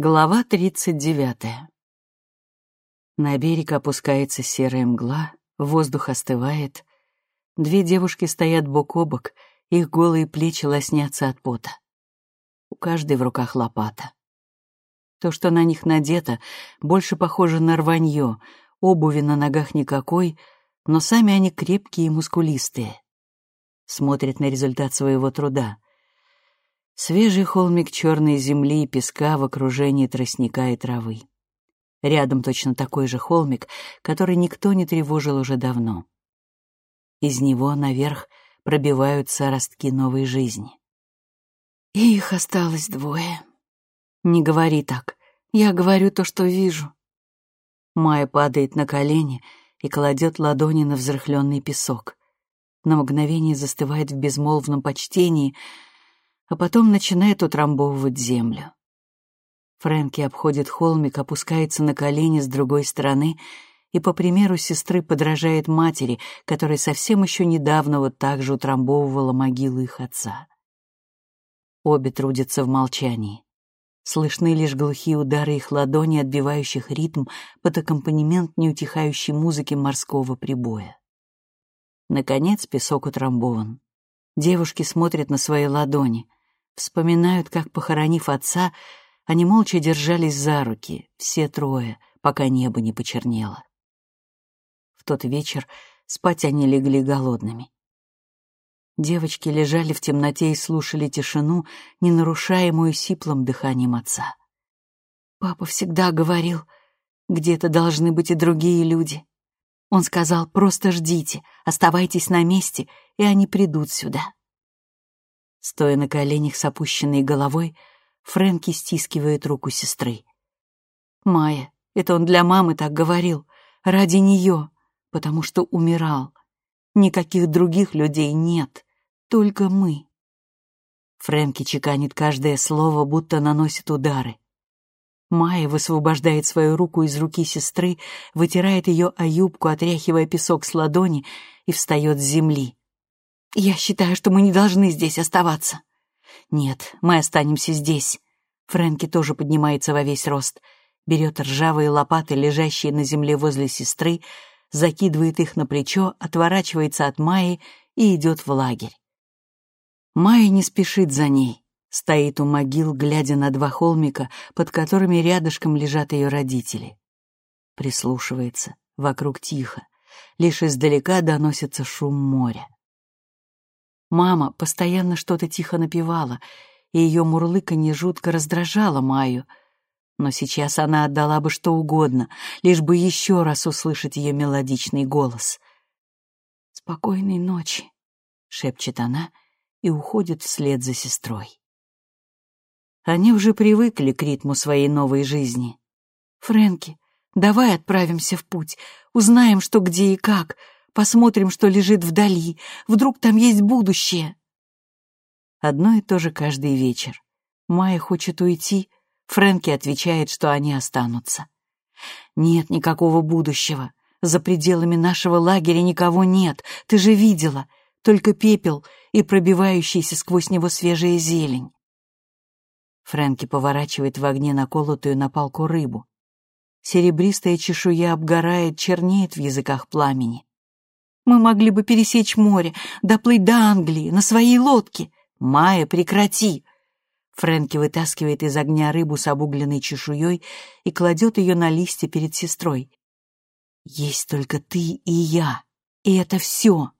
Глава тридцать девятая. На берег опускается серая мгла, воздух остывает. Две девушки стоят бок о бок, их голые плечи лоснятся от пота. У каждой в руках лопата. То, что на них надето, больше похоже на рванье, обуви на ногах никакой, но сами они крепкие и мускулистые. Смотрят на результат своего труда — Свежий холмик черной земли и песка в окружении тростника и травы. Рядом точно такой же холмик, который никто не тревожил уже давно. Из него наверх пробиваются ростки новой жизни. И их осталось двое. Не говори так. Я говорю то, что вижу. Майя падает на колени и кладет ладони на взрыхленный песок. На мгновение застывает в безмолвном почтении — а потом начинает утрамбовывать землю. Фрэнки обходит холмик, опускается на колени с другой стороны и, по примеру сестры, подражает матери, которая совсем еще недавно вот так же утрамбовывала могилу их отца. Обе трудятся в молчании. Слышны лишь глухие удары их ладоней, отбивающих ритм под аккомпанемент неутихающей музыки морского прибоя. Наконец песок утрамбован. Девушки смотрят на свои ладони — Вспоминают, как, похоронив отца, они молча держались за руки, все трое, пока небо не почернело. В тот вечер спать они легли голодными. Девочки лежали в темноте и слушали тишину, не нарушаемую сиплым дыханием отца. Папа всегда говорил, где-то должны быть и другие люди. Он сказал, просто ждите, оставайтесь на месте, и они придут сюда. Стоя на коленях с опущенной головой, Фрэнки стискивает руку сестры. «Майя, это он для мамы так говорил, ради нее, потому что умирал. Никаких других людей нет, только мы». Фрэнки чеканит каждое слово, будто наносит удары. Майя высвобождает свою руку из руки сестры, вытирает ее о юбку, отряхивая песок с ладони, и встает с земли. Я считаю, что мы не должны здесь оставаться. Нет, мы останемся здесь. Фрэнки тоже поднимается во весь рост, берет ржавые лопаты, лежащие на земле возле сестры, закидывает их на плечо, отворачивается от Майи и идет в лагерь. Майя не спешит за ней, стоит у могил, глядя на два холмика, под которыми рядышком лежат ее родители. Прислушивается, вокруг тихо, лишь издалека доносится шум моря. Мама постоянно что-то тихо напевала, и ее мурлыканье жутко раздражало Майю. Но сейчас она отдала бы что угодно, лишь бы еще раз услышать ее мелодичный голос. «Спокойной ночи», — шепчет она и уходит вслед за сестрой. Они уже привыкли к ритму своей новой жизни. «Фрэнки, давай отправимся в путь, узнаем, что где и как», Посмотрим, что лежит вдали. Вдруг там есть будущее. Одно и то же каждый вечер. Майя хочет уйти. Фрэнки отвечает, что они останутся. Нет никакого будущего. За пределами нашего лагеря никого нет. Ты же видела. Только пепел и пробивающийся сквозь него свежая зелень. Фрэнки поворачивает в огне наколотую на палку рыбу. Серебристая чешуя обгорает, чернеет в языках пламени. Мы могли бы пересечь море, доплыть до Англии на своей лодке. Майя, прекрати!» Фрэнки вытаскивает из огня рыбу с обугленной чешуей и кладет ее на листья перед сестрой. «Есть только ты и я, и это все.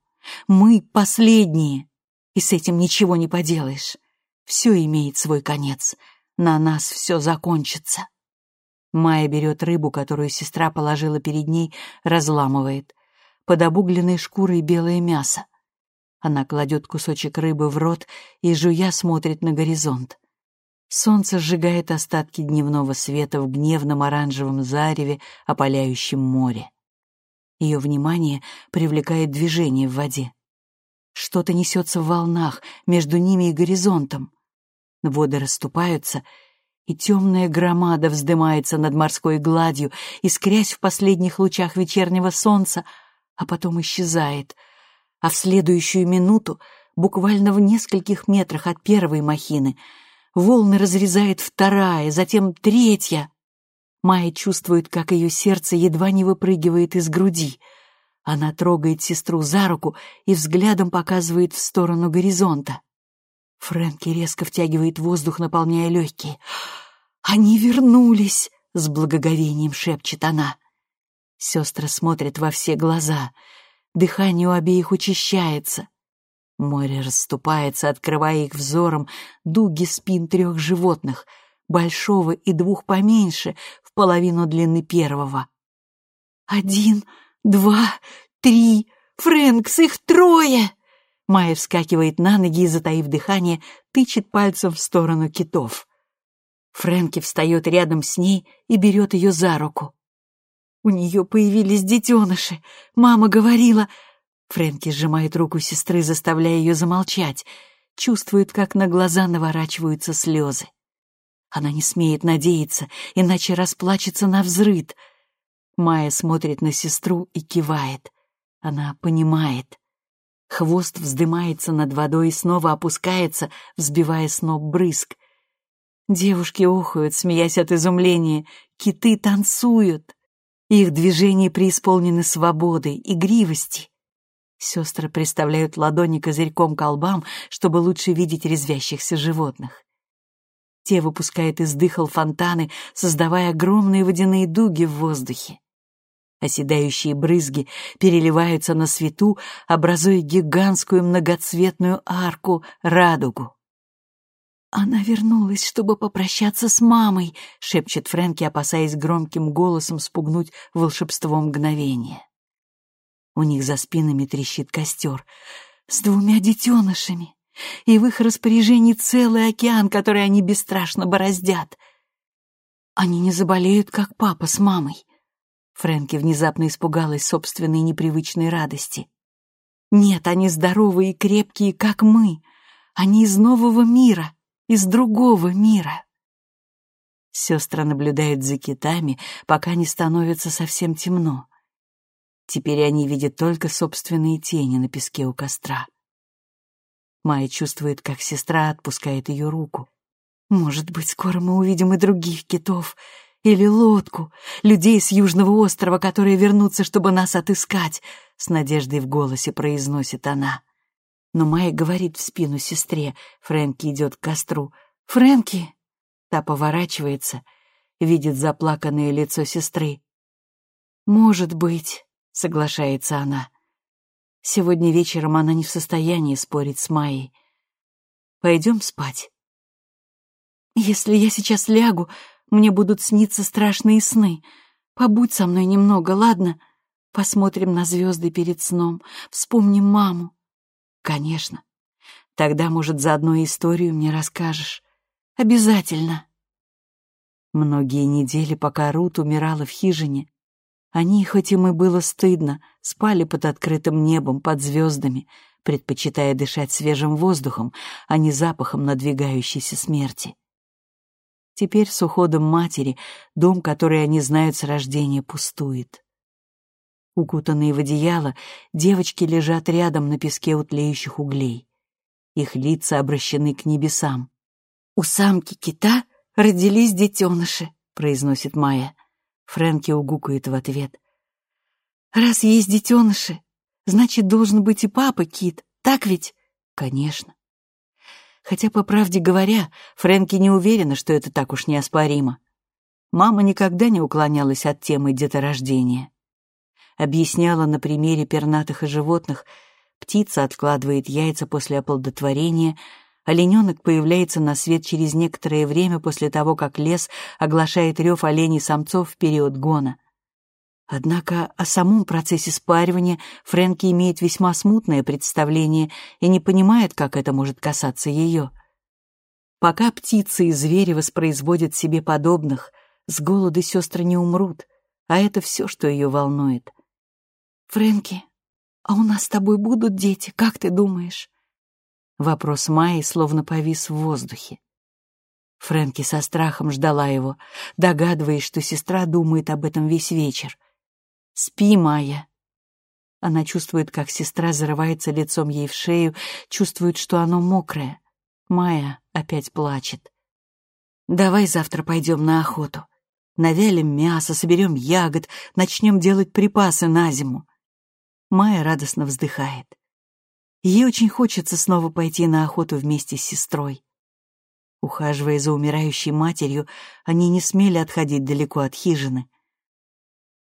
Мы последние, и с этим ничего не поделаешь. Все имеет свой конец, на нас все закончится». Майя берет рыбу, которую сестра положила перед ней, разламывает под обугленной шкурой белое мясо. Она кладет кусочек рыбы в рот и, жуя, смотрит на горизонт. Солнце сжигает остатки дневного света в гневном оранжевом зареве, опаляющем море. Ее внимание привлекает движение в воде. Что-то несется в волнах между ними и горизонтом. Воды расступаются, и темная громада вздымается над морской гладью, искрясь в последних лучах вечернего солнца, а потом исчезает, а в следующую минуту, буквально в нескольких метрах от первой махины, Волны разрезает вторая, затем третья. Майя чувствует, как ее сердце едва не выпрыгивает из груди. Она трогает сестру за руку и взглядом показывает в сторону горизонта. Фрэнки резко втягивает воздух, наполняя легкие. «Они вернулись!» — с благоговением шепчет она. Сестры смотрят во все глаза. Дыхание у обеих учащается. Море расступается, открывая их взором дуги спин трех животных, большого и двух поменьше, в половину длины первого. «Один, два, три! Фрэнкс, их трое!» Майя вскакивает на ноги и, затаив дыхание, тычет пальцем в сторону китов. Фрэнки встает рядом с ней и берет ее за руку. «У нее появились детеныши. Мама говорила...» Фрэнки сжимает руку сестры, заставляя ее замолчать. Чувствует, как на глаза наворачиваются слезы. Она не смеет надеяться, иначе расплачется на взрыд. Майя смотрит на сестру и кивает. Она понимает. Хвост вздымается над водой и снова опускается, взбивая сноп брызг. Девушки охают, смеясь от изумления. Киты танцуют. Их движения преисполнены свободы, игривости. Сестры приставляют ладони козырьком колбам, чтобы лучше видеть резвящихся животных. Те выпускают из дыхал фонтаны, создавая огромные водяные дуги в воздухе. Оседающие брызги переливаются на свету, образуя гигантскую многоцветную арку — радугу. «Она вернулась, чтобы попрощаться с мамой», — шепчет Фрэнки, опасаясь громким голосом спугнуть волшебство мгновения. У них за спинами трещит костер с двумя детенышами, и в их распоряжении целый океан, который они бесстрашно бороздят. Они не заболеют, как папа с мамой. Фрэнки внезапно испугалась собственной непривычной радости. Нет, они здоровые и крепкие, как мы. Они из нового мира, из другого мира. Сестры наблюдают за китами, пока не становится совсем темно. Теперь они видят только собственные тени на песке у костра. Майя чувствует, как сестра отпускает ее руку. «Может быть, скоро мы увидим и других китов», или лодку, людей с Южного острова, которые вернутся, чтобы нас отыскать», — с надеждой в голосе произносит она. Но Майя говорит в спину сестре. Фрэнки идет к костру. «Фрэнки!» Та поворачивается, видит заплаканное лицо сестры. «Может быть», — соглашается она. Сегодня вечером она не в состоянии спорить с Майей. «Пойдем спать». «Если я сейчас лягу, мне будут сниться страшные сны. Побудь со мной немного, ладно? Посмотрим на звезды перед сном, вспомним маму. Конечно. Тогда, может, заодно историю мне расскажешь. Обязательно. Многие недели, пока Рут умирала в хижине, они, хоть им и было стыдно, спали под открытым небом, под звездами, предпочитая дышать свежим воздухом, а не запахом надвигающейся смерти. Теперь с уходом матери дом, который они знают с рождения, пустует. Укутанные в одеяло, девочки лежат рядом на песке у тлеющих углей. Их лица обращены к небесам. «У самки кита родились детеныши», — произносит Майя. Фрэнки угукает в ответ. «Раз есть детеныши, значит, должен быть и папа кит, так ведь?» «Конечно. Хотя, по правде говоря, Фрэнки не уверена, что это так уж неоспоримо. Мама никогда не уклонялась от темы деторождения. Объясняла на примере пернатых и животных, птица откладывает яйца после оплодотворения, олененок появляется на свет через некоторое время после того, как лес оглашает рев оленей-самцов в период гона — Однако о самом процессе спаривания Фрэнки имеет весьма смутное представление и не понимает, как это может касаться ее. Пока птицы и звери воспроизводят себе подобных, с голода сестры не умрут, а это все, что ее волнует. «Фрэнки, а у нас с тобой будут дети, как ты думаешь?» Вопрос Майи словно повис в воздухе. Фрэнки со страхом ждала его, догадываясь, что сестра думает об этом весь вечер — «Спи, Майя». Она чувствует, как сестра зарывается лицом ей в шею, чувствует, что оно мокрое. Майя опять плачет. Давай завтра пойдем на охоту. Навялим мясо, соберем ягод, начнем делать припасы на зиму. Майя радостно вздыхает. Ей очень хочется снова пойти на охоту вместе с сестрой. Ухаживая за умирающей матерью, они не смели отходить далеко от хижины.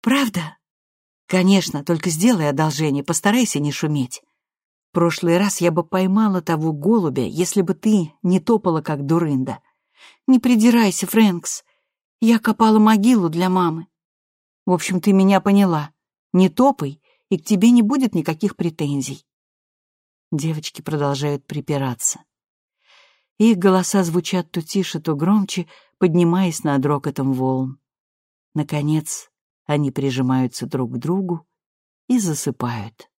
«Правда?» «Конечно, только сделай одолжение, постарайся не шуметь. Прошлый раз я бы поймала того голубя, если бы ты не топала, как дурында. Не придирайся, Фрэнкс. Я копала могилу для мамы. В общем, ты меня поняла. Не топай, и к тебе не будет никаких претензий». Девочки продолжают припираться. Их голоса звучат то тише, то громче, поднимаясь над рокотом волн. Наконец, они прижимаются друг к другу и засыпают.